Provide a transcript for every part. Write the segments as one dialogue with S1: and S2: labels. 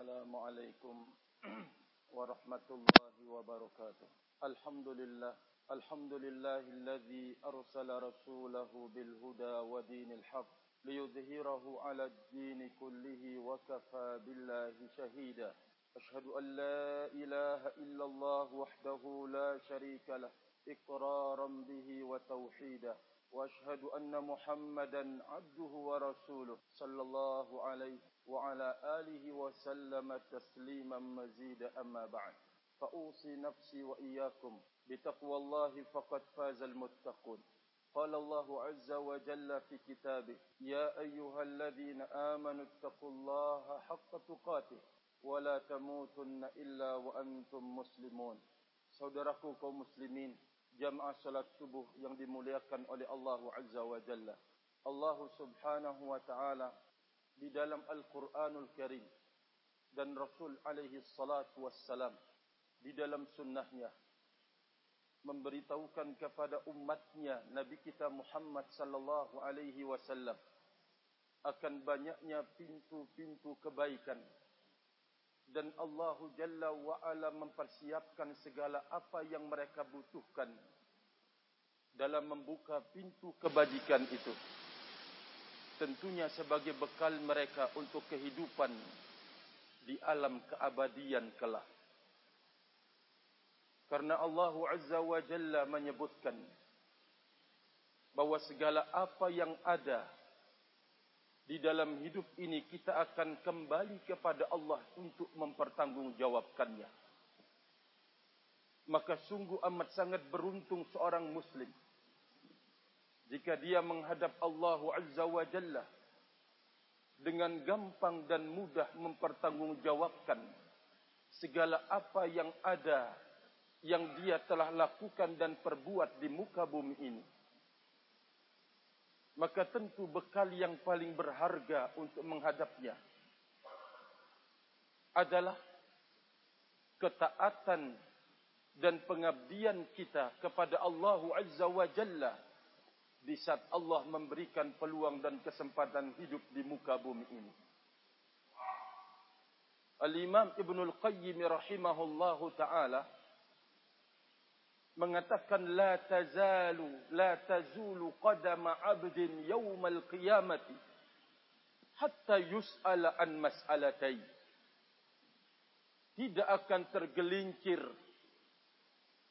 S1: السلام عليكم ورحمة الله وبركاته. الحمد لله الحمد لله الذي أرسل رسوله بالهدى ودين الحق ليظهره على الدين كله وكفى بالله شهيدا. أشهد أن لا إله إلا الله وحده لا شريك له إقرارا به وتوحيدا. وأشهد أن محمدا عبده ورسوله صلى الله عليه وعلى آله وسلم تسليما مزيدا أما بعد فأوصي نفسي وإياكم بتقوى الله فقد فاز المتقون قال الله عز وجل في كتابه يا أيها الذين آمنوا اتقوا الله حق تقاته ولا تموتن إلا وأنتم مسلمون Saudaraku kaum muslimin, jamaah salat subuh yang dimuliakan oleh Allah Azza wa Jalla. Allah Subhanahu wa taala di dalam Al-Qur'anul Karim dan Rasul alaihi salatu wassalam di dalam sunnahnya memberitahukan kepada umatnya Nabi kita Muhammad sallallahu alaihi wasallam akan banyaknya pintu-pintu kebaikan. Dan Allah Jalla wa Ala mempersiapkan segala apa yang mereka butuhkan dalam membuka pintu kebajikan itu tentunya sebagai bekal mereka untuk kehidupan di alam keabadian kelak karena Allah Azza wa Jalla menyebutkan bahawa segala apa yang ada di dalam hidup ini kita akan kembali kepada Allah untuk mempertanggungjawabkannya. Maka sungguh amat sangat beruntung seorang muslim jika dia menghadap Allah Azza wa Jalla dengan gampang dan mudah mempertanggungjawabkan segala apa yang ada yang dia telah lakukan dan perbuat di muka bumi ini. Maka tentu bekal yang paling berharga untuk menghadapnya adalah ketaatan dan pengabdian kita kepada Allah Azza wa Jalla di saat Allah memberikan peluang dan kesempatan hidup di muka bumi ini. Al-Imam Ibn Al-Qayyim rahimahullahu ta'ala mengatakan la tazalu la tazulu qadama 'abdin yaumal qiyamati hatta yus'ala an mas'alatai tidak akan tergelincir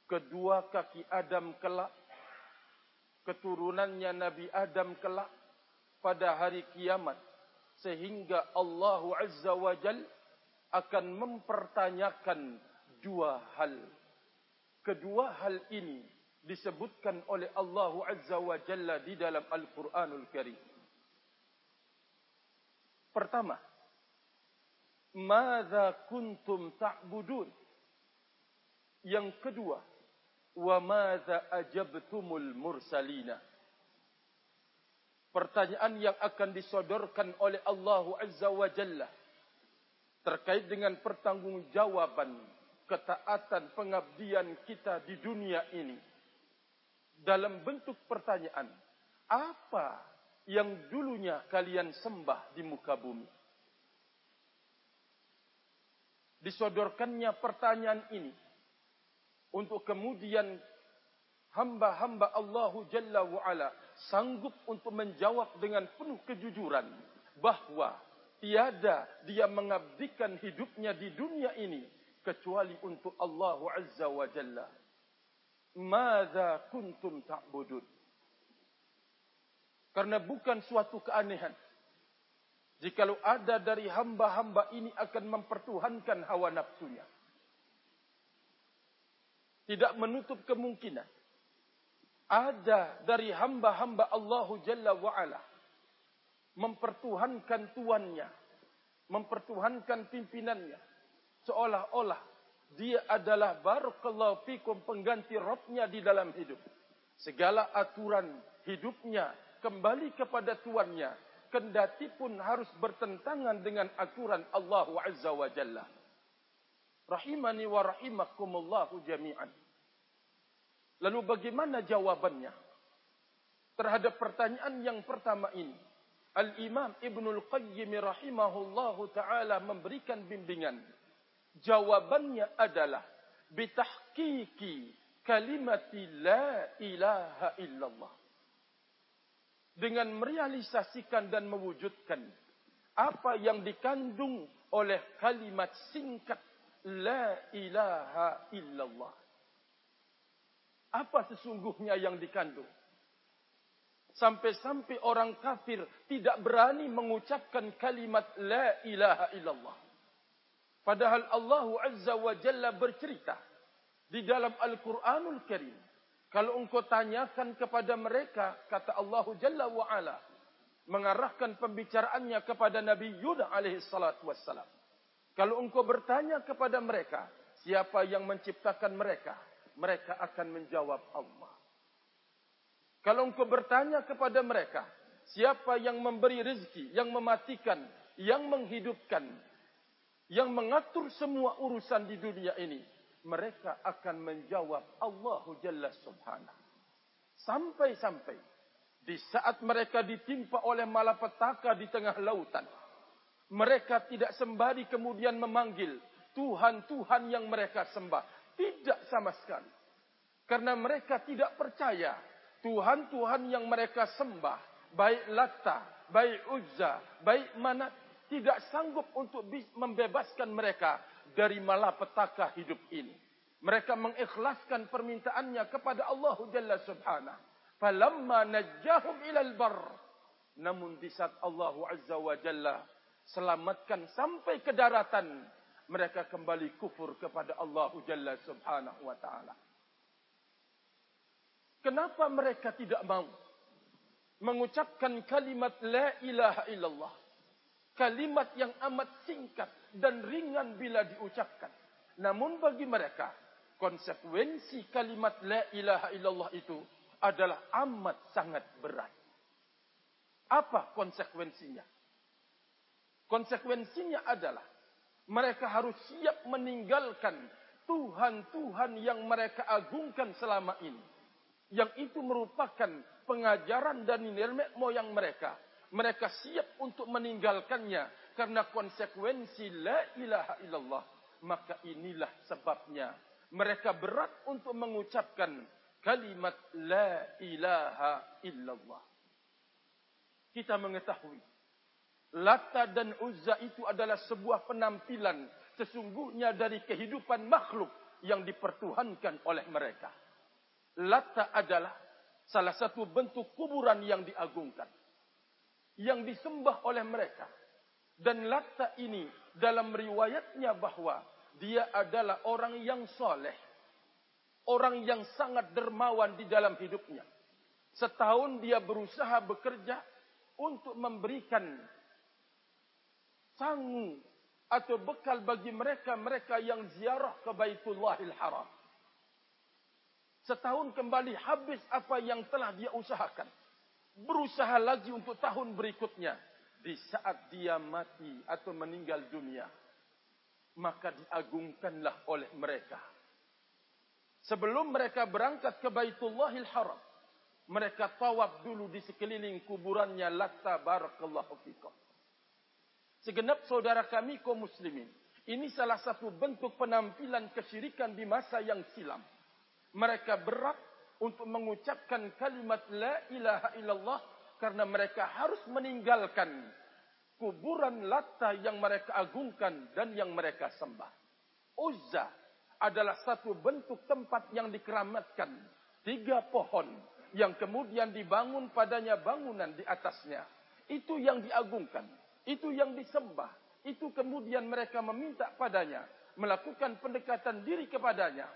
S1: kedua kaki Adam kelak keturunannya Nabi Adam kelak pada hari kiamat sehingga Allah Azza wa Jal akan mempertanyakan dua hal Kedua hal ini disebutkan oleh Allah Azza wa Jalla di dalam Al-Quranul Karim. Pertama, Mada kuntum ta'budun? Yang kedua, Wa mada ajabtumul mursalina? Pertanyaan yang akan disodorkan oleh Allah Azza wa Jalla terkait dengan pertanggungjawaban ketaatan pengabdian kita di dunia ini dalam bentuk pertanyaan apa yang dulunya kalian sembah di muka bumi disodorkannya pertanyaan ini untuk kemudian hamba-hamba Allahu Jalla wa'ala sanggup untuk menjawab dengan penuh kejujuran bahawa tiada dia mengabdikan hidupnya di dunia ini kecuali untuk Allah Azza wa Jalla. Mada kuntum ta'budun? Karena bukan suatu keanehan. Jikalau ada dari hamba-hamba ini akan mempertuhankan hawa nafsunya. Tidak menutup kemungkinan. Ada dari hamba-hamba Allahu Jalla wa'ala. Mempertuhankan tuannya. Mempertuhankan pimpinannya seolah-olah dia adalah barakallahu fikum pengganti robnya di dalam hidup. Segala aturan hidupnya kembali kepada tuannya. Kendati pun harus bertentangan dengan aturan Allah Azza wa Jalla. Rahimani wa rahimakumullahu jami'an. Lalu bagaimana jawabannya? Terhadap pertanyaan yang pertama ini. Al-Imam Ibnul Qayyim rahimahullahu taala memberikan bimbingan. Jawabannya adalah bitahqiqi kalimati la ilaha illallah. Dengan merealisasikan dan mewujudkan apa yang dikandung oleh kalimat singkat la ilaha illallah. Apa sesungguhnya yang dikandung? Sampai-sampai orang kafir tidak berani mengucapkan kalimat la ilaha illallah. Padahal Allah Azza wa Jalla bercerita di dalam Al-Quranul Karim. Kalau engkau tanyakan kepada mereka, kata Allah Jalla wa Ala, mengarahkan pembicaraannya kepada Nabi Yuda alaihi salatu wassalam. Kalau engkau bertanya kepada mereka, siapa yang menciptakan mereka? Mereka akan menjawab Allah. Kalau engkau bertanya kepada mereka, siapa yang memberi rezeki, yang mematikan, yang menghidupkan, yang mengatur semua urusan di dunia ini, mereka akan menjawab Allahu Jalla Subhanahu. Sampai-sampai di saat mereka ditimpa oleh malapetaka di tengah lautan, mereka tidak sembari kemudian memanggil Tuhan-Tuhan yang mereka sembah. Tidak sama sekali. Karena mereka tidak percaya Tuhan-Tuhan yang mereka sembah, baik Latta, baik Uzza, baik Manat, tidak sanggup untuk membebaskan mereka dari malapetaka hidup ini. Mereka mengikhlaskan permintaannya kepada Allah Jalla Subhanahu. Falamma najjahum ilal bar. Namun di saat Allah Azza wa Jalla selamatkan sampai ke daratan, mereka kembali kufur kepada Allah Jalla Subhanahu wa taala. Kenapa mereka tidak mau mengucapkan kalimat la ilaha illallah? Kalimat yang amat singkat dan ringan bila diucapkan. Namun bagi mereka, konsekuensi kalimat la ilaha illallah itu adalah amat sangat berat. Apa konsekuensinya? Konsekuensinya adalah mereka harus siap meninggalkan Tuhan-Tuhan yang mereka agungkan selama ini. Yang itu merupakan pengajaran dan nenek moyang mereka. Mereka siap untuk meninggalkannya karena konsekuensi la ilaha illallah maka inilah sebabnya mereka berat untuk mengucapkan kalimat la ilaha illallah kita mengetahui Lata dan Uzza itu adalah sebuah penampilan sesungguhnya dari kehidupan makhluk yang dipertuhankan oleh mereka. Lata adalah salah satu bentuk kuburan yang diagungkan. Yang disembah oleh mereka. Dan Latta ini dalam riwayatnya bahwa dia adalah orang yang soleh. Orang yang sangat dermawan di dalam hidupnya. Setahun dia berusaha bekerja untuk memberikan sangu atau bekal bagi mereka-mereka yang ziarah ke Baitullahil Haram. Setahun kembali habis apa yang telah dia usahakan. Berusaha lagi untuk tahun berikutnya di saat dia mati atau meninggal dunia maka diagungkanlah oleh mereka sebelum mereka berangkat ke Baitullahil Haram mereka tawaf dulu di sekeliling kuburannya latta barakallahu fikum segenap saudara kami kaum muslimin ini salah satu bentuk penampilan kesyirikan di masa yang silam mereka berat untuk mengucapkan kalimat la ilaha illallah karena mereka harus meninggalkan kuburan Latta yang mereka agungkan dan yang mereka sembah. Uzza adalah satu bentuk tempat yang dikeramatkan. Tiga pohon yang kemudian dibangun padanya bangunan di atasnya. Itu yang diagungkan. Itu yang disembah. Itu kemudian mereka meminta padanya. Melakukan pendekatan diri kepadanya.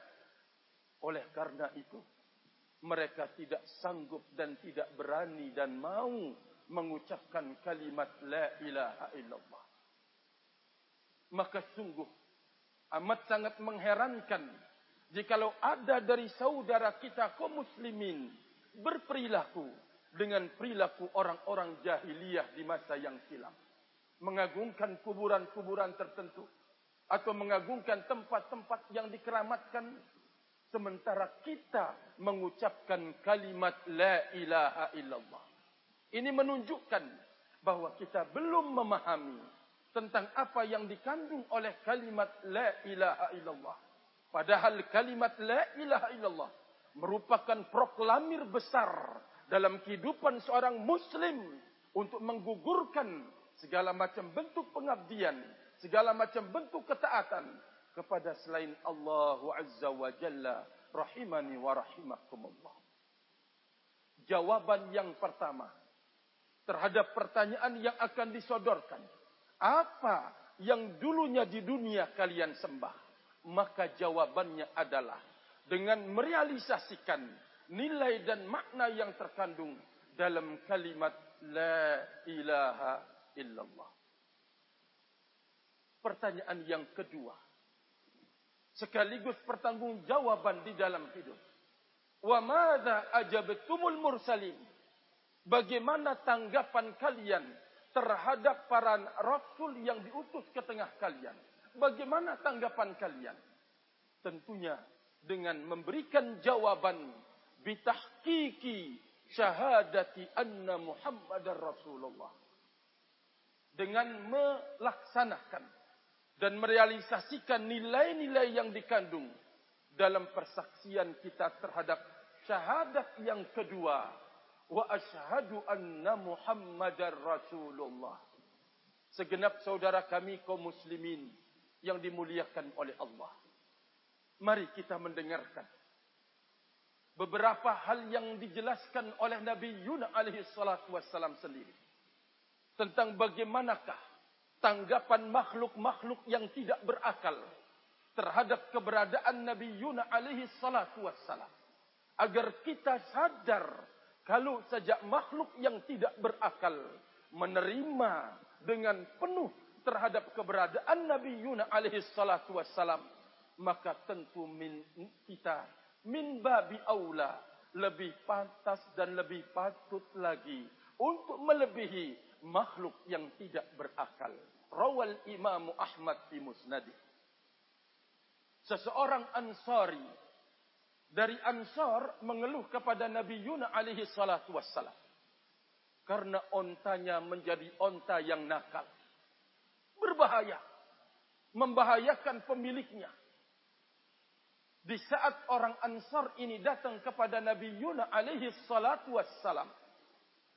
S1: Oleh karena itu mereka tidak sanggup dan tidak berani dan mau mengucapkan kalimat la ilaha illallah. Maka sungguh amat sangat mengherankan jikalau ada dari saudara kita kaum muslimin berperilaku dengan perilaku orang-orang jahiliyah di masa yang silam. Mengagungkan kuburan-kuburan tertentu atau mengagungkan tempat-tempat yang dikeramatkan sementara kita mengucapkan kalimat la ilaha illallah. Ini menunjukkan bahwa kita belum memahami tentang apa yang dikandung oleh kalimat la ilaha illallah. Padahal kalimat la ilaha illallah merupakan proklamir besar dalam kehidupan seorang muslim untuk menggugurkan segala macam bentuk pengabdian, segala macam bentuk ketaatan kepada selain Allah Azza wa Jalla rahimani wa rahimakumullah. Jawaban yang pertama terhadap pertanyaan yang akan disodorkan. Apa yang dulunya di dunia kalian sembah? Maka jawabannya adalah dengan merealisasikan nilai dan makna yang terkandung dalam kalimat La ilaha illallah. Pertanyaan yang kedua. Sekaligus pertanggungjawaban di dalam hidup. Wa madza ajabtumul mursalin? Bagaimana tanggapan kalian terhadap para rasul yang diutus ke tengah kalian? Bagaimana tanggapan kalian? Tentunya dengan memberikan jawaban bitahqiqi syahadati anna Muhammadar Rasulullah. Dengan melaksanakan dan merealisasikan nilai-nilai yang dikandung dalam persaksian kita terhadap syahadat yang kedua wa asyhadu anna Muhammadar Rasulullah. Segenap saudara kami kaum muslimin yang dimuliakan oleh Allah. Mari kita mendengarkan beberapa hal yang dijelaskan oleh Nabi Yunus alaihi salatu wassalam sendiri tentang bagaimanakah tanggapan makhluk-makhluk yang tidak berakal terhadap keberadaan Nabi Yunus alaihi salatu wassalam. Agar kita sadar kalau sejak makhluk yang tidak berakal menerima dengan penuh terhadap keberadaan Nabi Yunus alaihi salatu wassalam maka tentu min kita min babi aula lebih pantas dan lebih patut lagi untuk melebihi makhluk yang tidak berakal. Rawal Imam Ahmad di Musnad. Seseorang Ansari dari Ansar mengeluh kepada Nabi Yunus alaihi salatu wassalam. Karena ontanya menjadi onta yang nakal. Berbahaya. Membahayakan pemiliknya. Di saat orang Ansar ini datang kepada Nabi Yunus alaihi salatu wassalam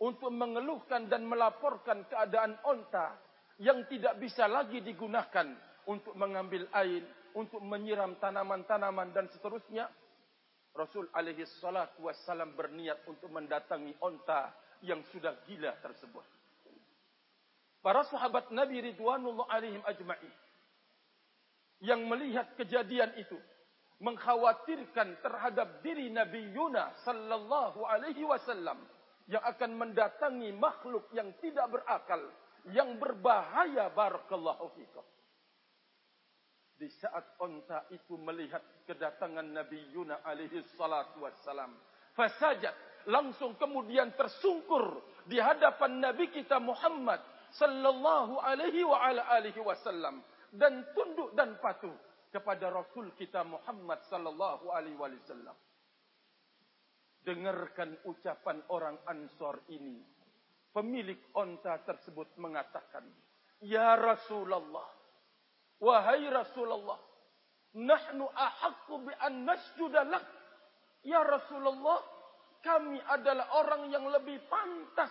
S1: untuk mengeluhkan dan melaporkan keadaan onta yang tidak bisa lagi digunakan untuk mengambil air, untuk menyiram tanaman-tanaman dan seterusnya. Rasul alaihi salatu wassalam berniat untuk mendatangi onta yang sudah gila tersebut. Para sahabat Nabi Ridwanullah alaihim ajma'i yang melihat kejadian itu mengkhawatirkan terhadap diri Nabi Yunus sallallahu alaihi wasallam yang akan mendatangi makhluk yang tidak berakal yang berbahaya barakallahu fikum di saat unta itu melihat kedatangan Nabi Yunus alaihi salatu wasallam fasajat langsung kemudian tersungkur di hadapan Nabi kita Muhammad sallallahu alaihi wa ala alihi wasallam dan tunduk dan patuh kepada Rasul kita Muhammad sallallahu alaihi wasallam. Dengarkan ucapan orang Ansor ini. Pemilik onta tersebut mengatakan, "Ya Rasulullah, wahai Rasulullah, nahnu ahaqqu bi an nasjuda lak." Ya Rasulullah, kami adalah orang yang lebih pantas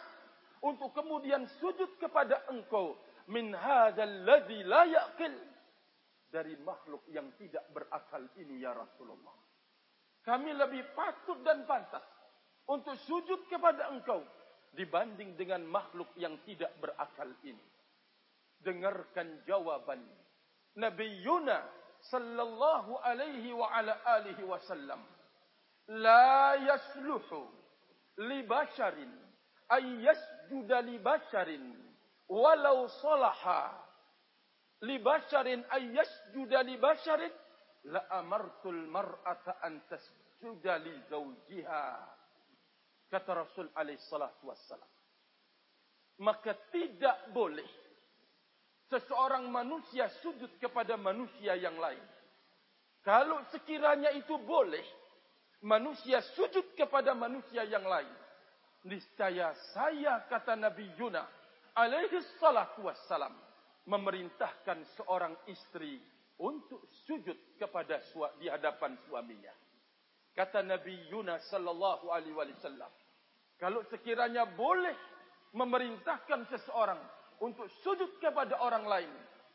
S1: untuk kemudian sujud kepada Engkau min hadzal ladzi la yaqil dari makhluk yang tidak berakal ini ya Rasulullah. Kami lebih patut dan pantas untuk sujud kepada engkau dibanding dengan makhluk yang tidak berakal ini. Dengarkan jawaban Nabi Yuna sallallahu alaihi wa ala alihi wasallam. La yasluhu li basharin ay yasjuda li basharin walau salaha li basharin ayyasjuda li basharin la amartul mar'ata an tasjuda li zawjiha kata Rasul alaihi salatu wassalam. Maka tidak boleh seseorang manusia sujud kepada manusia yang lain. Kalau sekiranya itu boleh manusia sujud kepada manusia yang lain niscaya saya kata Nabi Yunus alaihi salatu wassalam memerintahkan seorang istri untuk sujud kepada di hadapan suaminya. Kata Nabi Yunus sallallahu alaihi wasallam, kalau sekiranya boleh memerintahkan seseorang untuk sujud kepada orang lain,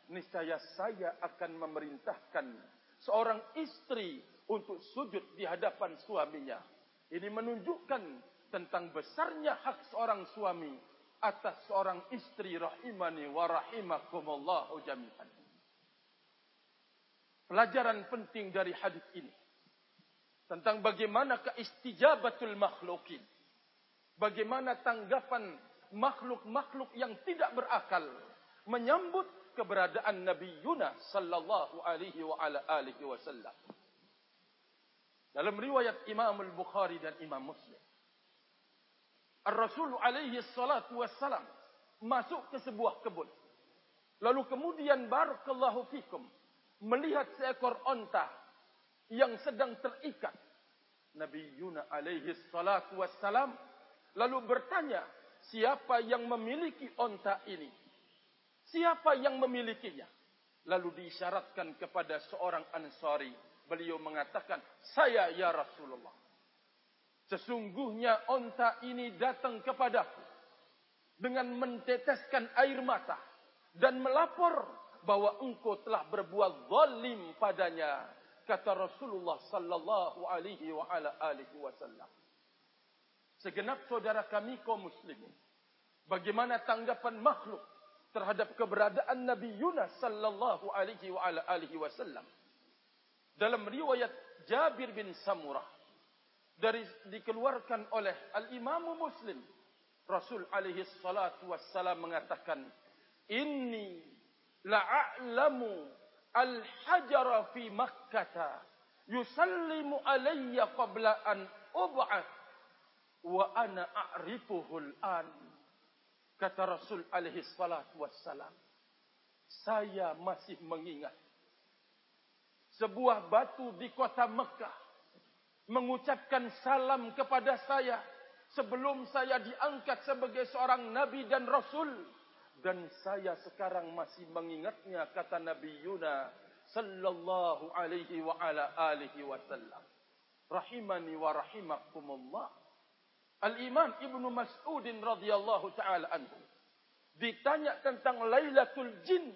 S1: niscaya saya akan memerintahkan seorang istri untuk sujud di hadapan suaminya. Ini menunjukkan tentang besarnya hak seorang suami atas seorang istri rahimani wa rahimakumullahu jami'an. Pelajaran penting dari hadis ini tentang bagaimana keistijabatul makhlukin. Bagaimana tanggapan makhluk-makhluk yang tidak berakal menyambut keberadaan Nabi Yunus sallallahu alaihi wa ala alihi wasallam. Dalam riwayat Imam Al-Bukhari dan Imam Muslim. Ar-Rasul alaihi salatu wassalam masuk ke sebuah kebun. Lalu kemudian barakallahu fikum melihat seekor onta yang sedang terikat. Nabi Yunus alaihi salatu wassalam lalu bertanya, siapa yang memiliki onta ini? Siapa yang memilikinya? Lalu diisyaratkan kepada seorang ansari. Beliau mengatakan, saya ya Rasulullah. Sesungguhnya onta ini datang kepadaku. Dengan menteteskan air mata. Dan melapor bahwa engkau telah berbuat zalim padanya kata Rasulullah sallallahu alaihi wa ala alihi wasallam. Segenap saudara kami kaum muslimin bagaimana tanggapan makhluk terhadap keberadaan Nabi Yunus sallallahu alaihi wa ala alihi wasallam? Dalam riwayat Jabir bin Samurah dari dikeluarkan oleh al-Imam Muslim Rasul alaihi salatu wassalam mengatakan inni la'alamu al-hajara fi Makkah yusallimu alayya qabla an ub'ath wa ana a'rifuhu al-an kata Rasul alaihi salatu wassalam saya masih mengingat sebuah batu di kota Mekah mengucapkan salam kepada saya sebelum saya diangkat sebagai seorang nabi dan rasul dan saya sekarang masih mengingatnya kata Nabi Yuna sallallahu alaihi wa ala alihi wasallam rahimani wa rahimakumullah. Al-Imam Ibnu Mas'ud radhiyallahu taala anhu ditanya tentang Lailatul Jin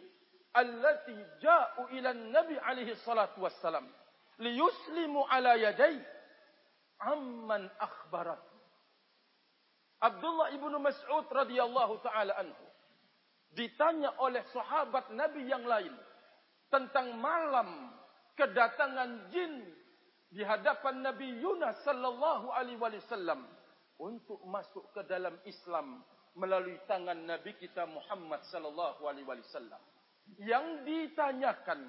S1: allati ja'u ila Nabi alaihi salatu wassalam. Liyuslimu ala yadai amman akhbarat Abdullah Ibnu Mas'ud radhiyallahu taala anhu ditanya oleh sahabat Nabi yang lain tentang malam kedatangan jin di hadapan Nabi Yunus sallallahu alaihi wasallam untuk masuk ke dalam Islam melalui tangan Nabi kita Muhammad sallallahu alaihi wasallam. Yang ditanyakan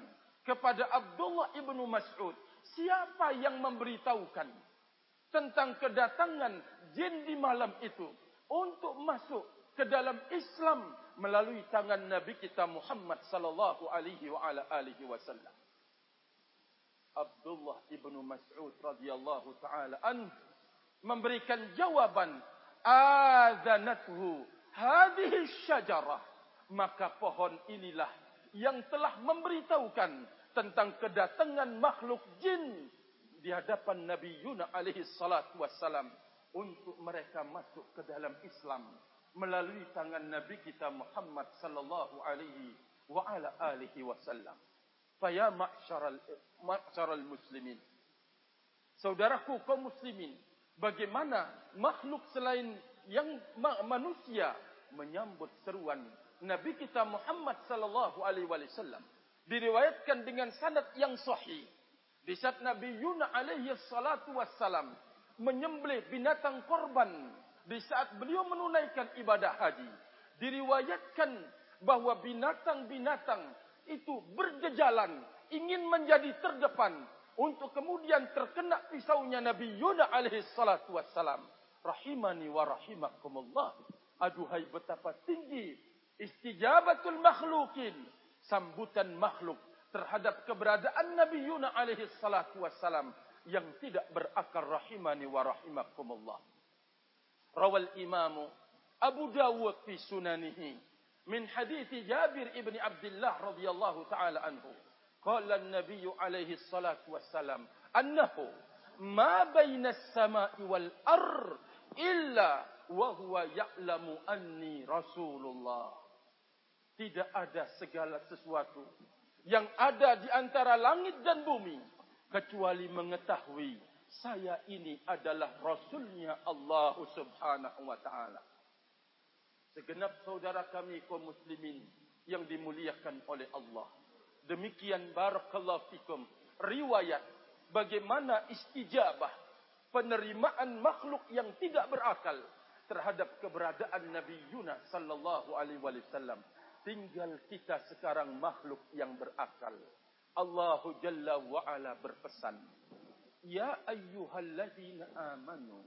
S1: kepada Abdullah ibnu Mas'ud, siapa yang memberitahukan tentang kedatangan jin di malam itu untuk masuk ke dalam Islam melalui tangan Nabi kita Muhammad sallallahu alaihi wa ala alihi wasallam. Abdullah ibnu Mas'ud radhiyallahu taala an memberikan jawaban azanathu hadhihi syajarah maka pohon inilah yang telah memberitahukan tentang kedatangan makhluk jin di hadapan Nabi Yunus alaihi salatu wassalam untuk mereka masuk ke dalam Islam melalui tangan Nabi kita Muhammad sallallahu alaihi wa ala alihi wasallam. Fa ya ma'syaral ma'syaral muslimin. Saudaraku kaum muslimin, bagaimana makhluk selain yang manusia menyambut seruan Nabi kita Muhammad sallallahu alaihi wasallam diriwayatkan dengan sanad yang sahih di saat Nabi Yunus alaihi salatu wassalam menyembelih binatang korban di saat beliau menunaikan ibadah haji diriwayatkan bahwa binatang-binatang itu berjejalan ingin menjadi terdepan untuk kemudian terkena pisaunya Nabi Yunus alaihi salatu wassalam. Rahimani wa rahimakumullah. Aduhai betapa tinggi istijabatul makhlukin sambutan makhluk terhadap keberadaan Nabi Yunus alaihi salatu wassalam yang tidak berakar rahimani wa rahimakumullah rawal imamu Abu Dawud fi sunanihi min hadits Jabir ibn Abdullah radhiyallahu taala anhu. Qala an-nabiy alaihi salatu wassalam annahu ma baina as-sama'i wal ar illa wa huwa ya'lamu anni rasulullah. Tidak ada segala sesuatu yang ada di antara langit dan bumi kecuali mengetahui saya ini adalah rasulnya Allah Subhanahu wa taala segenap saudara kami kaum muslimin yang dimuliakan oleh Allah. Demikian barakallahu fikum riwayat bagaimana istijabah penerimaan makhluk yang tidak berakal terhadap keberadaan Nabi Yunus sallallahu alaihi wasallam. Tinggal kita sekarang makhluk yang berakal. Allah Jalla wa Ala berpesan, "Ya ayyuhalladzina amanu,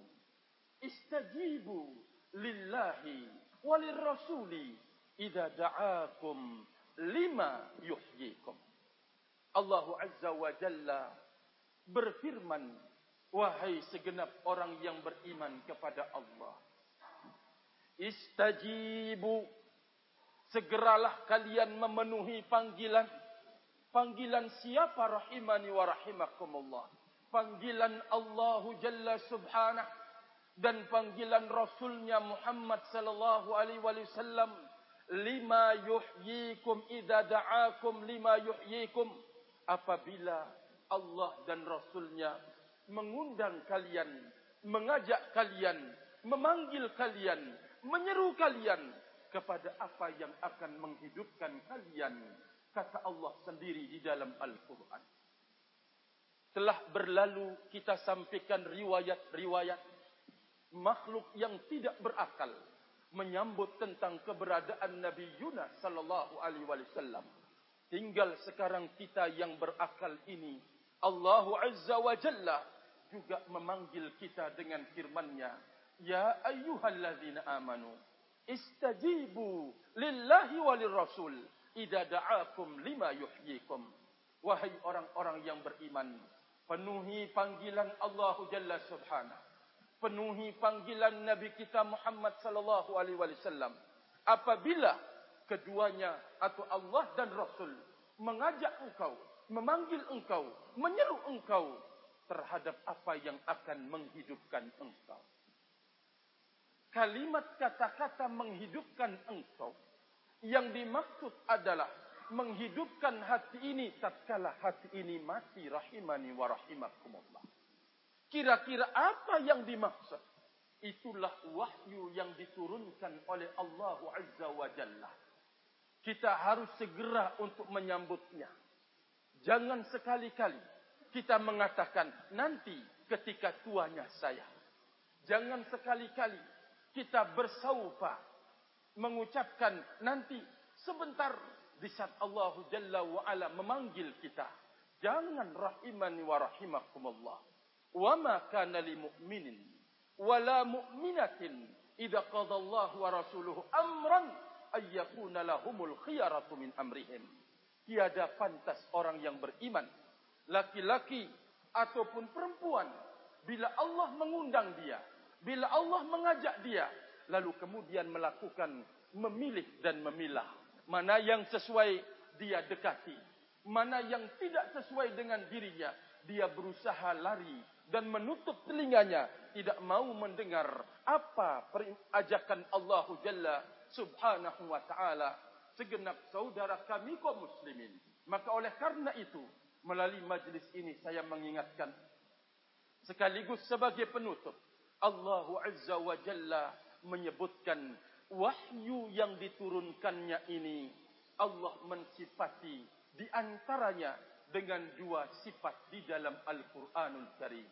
S1: istajibu lillahi walir rasuli idza da'akum lima yuhyikum. Allah azza wa jalla berfirman wahai segenap orang yang beriman kepada Allah istajibu segeralah kalian memenuhi panggilan panggilan siapa rahimani wa rahimakumullah panggilan Allah jalla subhanahu dan panggilan Rasulnya Muhammad sallallahu alaihi wasallam lima yuhyikum idza da'akum lima yuhyikum apabila Allah dan Rasulnya mengundang kalian mengajak kalian memanggil kalian menyeru kalian kepada apa yang akan menghidupkan kalian kata Allah sendiri di dalam Al-Qur'an telah berlalu kita sampaikan riwayat-riwayat makhluk yang tidak berakal menyambut tentang keberadaan Nabi Yunus sallallahu alaihi wasallam. Tinggal sekarang kita yang berakal ini, Allah Azza wa Jalla juga memanggil kita dengan firman-Nya, "Ya ayyuhalladzina amanu, istajibu lillahi walir rasul idza da'akum lima yuhyikum." Wahai orang-orang yang beriman, penuhi panggilan Allah Jalla Subhanahu penuhi panggilan Nabi kita Muhammad sallallahu alaihi wasallam. Apabila keduanya atau Allah dan Rasul mengajak engkau memanggil engkau menyeru engkau terhadap apa yang akan menghidupkan engkau. Kalimat kata-kata menghidupkan engkau yang dimaksud adalah menghidupkan hati ini tatkala hati ini mati rahimani wa rahimakumullah Kira-kira apa yang dimaksud? Itulah wahyu yang diturunkan oleh Allah Azza wa Jalla. Kita harus segera untuk menyambutnya. Jangan sekali-kali kita mengatakan nanti ketika tuanya saya. Jangan sekali-kali kita bersaupa mengucapkan nanti sebentar di saat Allah Jalla wa Ala memanggil kita. Jangan rahimani wa rahimakumullah. Wa ma kana lil mu'minin wa la mu'minatin idza qada Allah wa rasuluhu amran ayyakuna lahumul khiyaratu min amrihim. Tiada pantas orang yang beriman laki-laki ataupun perempuan bila Allah mengundang dia, bila Allah mengajak dia, lalu kemudian melakukan memilih dan memilah mana yang sesuai dia dekati. Mana yang tidak sesuai dengan dirinya dia berusaha lari dan menutup telinganya tidak mau mendengar apa ajakan Allah Jalla Subhanahu wa taala. Segenap saudara kami kaum muslimin. Maka oleh karena itu melalui majlis ini saya mengingatkan sekaligus sebagai penutup Allah Azza wa Jalla menyebutkan wahyu yang diturunkannya ini Allah mensifati di antaranya dengan dua sifat di dalam Al-Qur'anul Karim.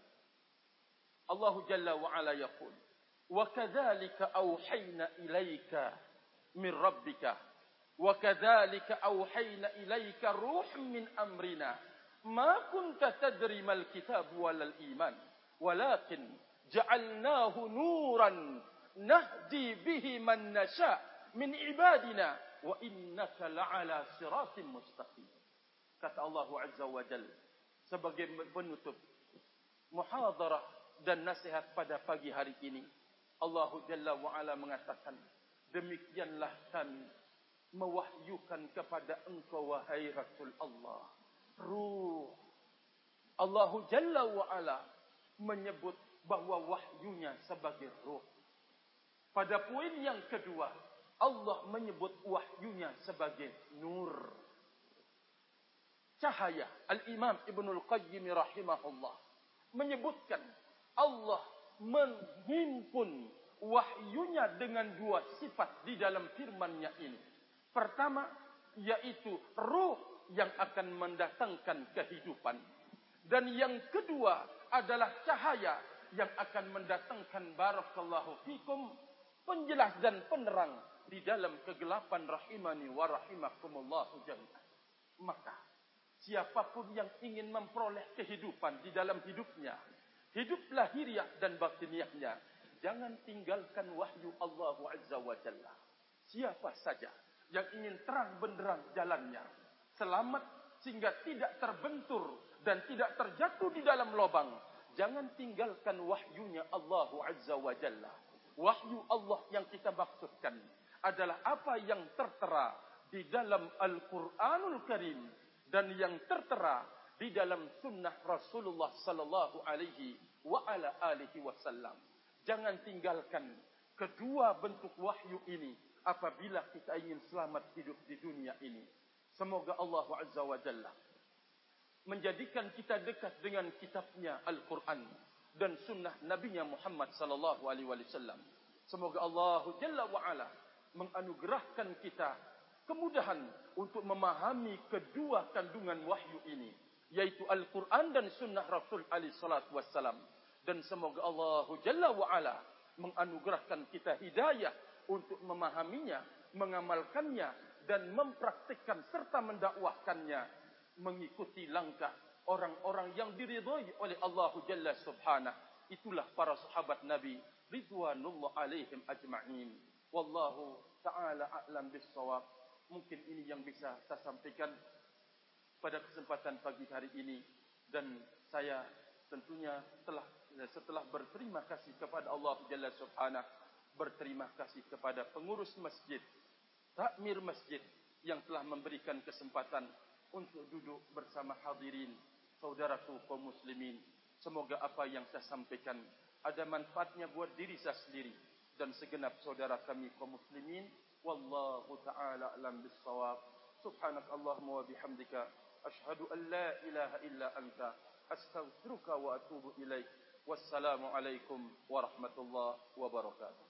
S1: Allah jalla wa ala yaqul: "Wa kadzalika awhayna ilaika min rabbika wa kadzalika awhayna ilaika ruhum min amrina ma kunta tadri mal kitab wal iman walakin ja'alnahu nuran nahdi bihi man nasha min ibadina wa innaka la'ala siratin mustaqim. Kata Allah azza wa jal sebagai penutup muhadarah dan nasihat pada pagi hari ini Allah jalla wa ala mengatakan demikianlah kami mewahyukan kepada engkau wahai rasul Allah. Ruh. Allah jalla wa ala menyebut bahwa wahyunya sebagai ruh. Pada poin yang kedua, Allah menyebut wahyunya sebagai nur. Cahaya. Al-Imam Ibn Al-Qayyim rahimahullah menyebutkan Allah menghimpun wahyunya dengan dua sifat di dalam firman-Nya ini. Pertama, yaitu ruh yang akan mendatangkan kehidupan. Dan yang kedua adalah cahaya yang akan mendatangkan barakallahu fikum penjelas dan penerang di dalam kegelapan rahimani wa rahimakumullahu jami'an. Maka siapapun yang ingin memperoleh kehidupan di dalam hidupnya, hidup lahiriah dan batiniahnya, jangan tinggalkan wahyu Allah Azza wa Jalla. Siapa saja yang ingin terang benderang jalannya, selamat sehingga tidak terbentur dan tidak terjatuh di dalam lubang, jangan tinggalkan wahyunya Allah Azza wa Jalla. Wahyu Allah yang kita maksudkan adalah apa yang tertera di dalam Al-Quranul Karim dan yang tertera di dalam sunnah Rasulullah sallallahu alaihi wa ala alihi wasallam. Jangan tinggalkan kedua bentuk wahyu ini apabila kita ingin selamat hidup di dunia ini. Semoga Allah Azza wa Jalla menjadikan kita dekat dengan kitabnya Al-Quran dan sunnah Nabi Muhammad sallallahu alaihi wasallam. Semoga Allah Jalla wa ala menganugerahkan kita kemudahan untuk memahami kedua kandungan wahyu ini yaitu Al-Quran dan sunnah Rasul alaihi salatu wasallam dan semoga Allah Jalla wa ala menganugerahkan kita hidayah untuk memahaminya, mengamalkannya dan mempraktikkan serta mendakwahkannya mengikuti langkah orang-orang yang diridhai oleh Allah Jalla Subhanahu. Itulah para sahabat Nabi ridwanullah alaihim ajma'in. Wallahu taala a'lam bis-shawab. Mungkin ini yang bisa saya sampaikan pada kesempatan pagi hari ini dan saya tentunya telah setelah berterima kasih kepada Allah Jalla Subhanahu berterima kasih kepada pengurus masjid takmir masjid yang telah memberikan kesempatan untuk duduk bersama hadirin saudaraku kaum muslimin. Semoga apa yang saya sampaikan ada manfaatnya buat diri saya sendiri dan segenap saudara kami kaum muslimin. Wallahu taala alam bissawab. Subhanakallahumma wa bihamdika asyhadu an la ilaha illa anta astaghfiruka wa atubu ilaik. Wassalamu alaikum warahmatullahi wabarakatuh.